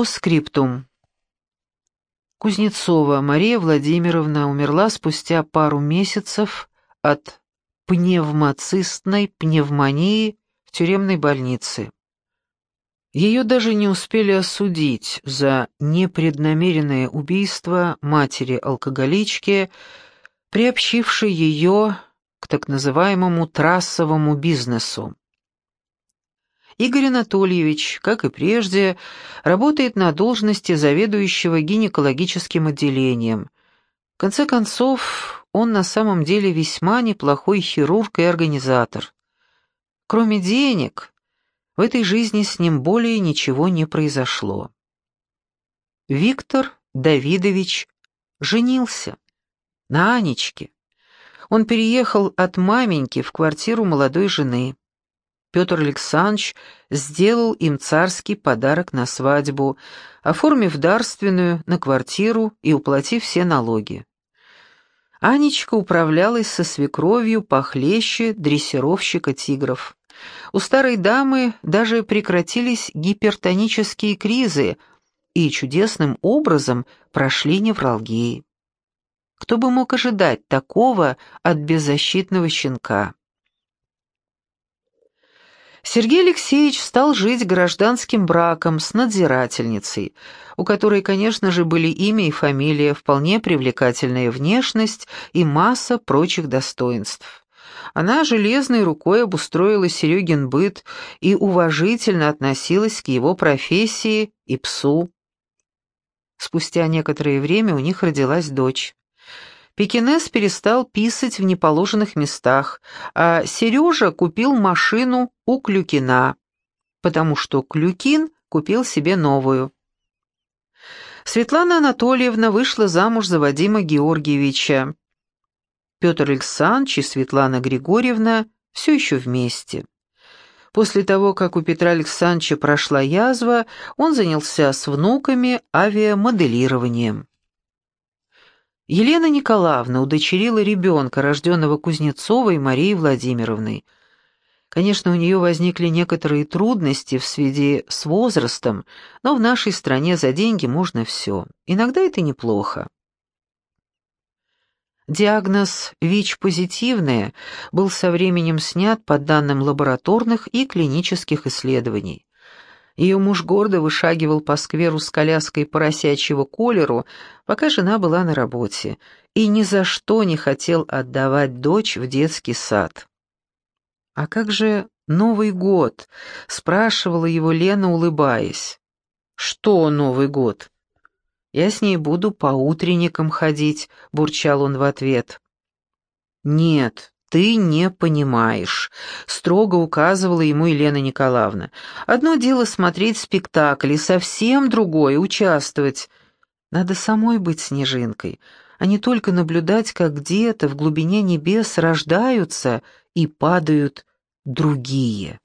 Постскриптум. Кузнецова Мария Владимировна умерла спустя пару месяцев от пневмоцистной пневмонии в тюремной больнице. Ее даже не успели осудить за непреднамеренное убийство матери-алкоголички, приобщившей ее к так называемому трассовому бизнесу. Игорь Анатольевич, как и прежде, работает на должности заведующего гинекологическим отделением. В конце концов, он на самом деле весьма неплохой хирург и организатор. Кроме денег, в этой жизни с ним более ничего не произошло. Виктор Давидович женился на Анечке. Он переехал от маменьки в квартиру молодой жены. Петр Александрович сделал им царский подарок на свадьбу, оформив дарственную на квартиру и уплатив все налоги. Анечка управлялась со свекровью похлеще дрессировщика тигров. У старой дамы даже прекратились гипертонические кризы и чудесным образом прошли невралгии. Кто бы мог ожидать такого от беззащитного щенка? Сергей Алексеевич стал жить гражданским браком с надзирательницей, у которой, конечно же, были имя и фамилия, вполне привлекательная внешность и масса прочих достоинств. Она железной рукой обустроила Серегин быт и уважительно относилась к его профессии и псу. Спустя некоторое время у них родилась дочь. Пекинес перестал писать в неположенных местах, а Сережа купил машину у Клюкина, потому что Клюкин купил себе новую. Светлана Анатольевна вышла замуж за Вадима Георгиевича. Петр Александрович и Светлана Григорьевна все еще вместе. После того, как у Петра Александровича прошла язва, он занялся с внуками авиамоделированием. Елена Николаевна удочерила ребенка, рожденного Кузнецовой Марией Владимировной. Конечно, у нее возникли некоторые трудности в связи с возрастом, но в нашей стране за деньги можно все. Иногда это неплохо. Диагноз ВИЧ-позитивное был со временем снят по данным лабораторных и клинических исследований. Ее муж гордо вышагивал по скверу с коляской поросячьего колеру, пока жена была на работе, и ни за что не хотел отдавать дочь в детский сад. «А как же Новый год?» — спрашивала его Лена, улыбаясь. «Что Новый год?» «Я с ней буду по утренникам ходить», — бурчал он в ответ. «Нет, «Ты не понимаешь», — строго указывала ему Елена Николаевна. «Одно дело смотреть спектакль, и совсем другое — участвовать. Надо самой быть снежинкой, а не только наблюдать, как где-то в глубине небес рождаются и падают другие».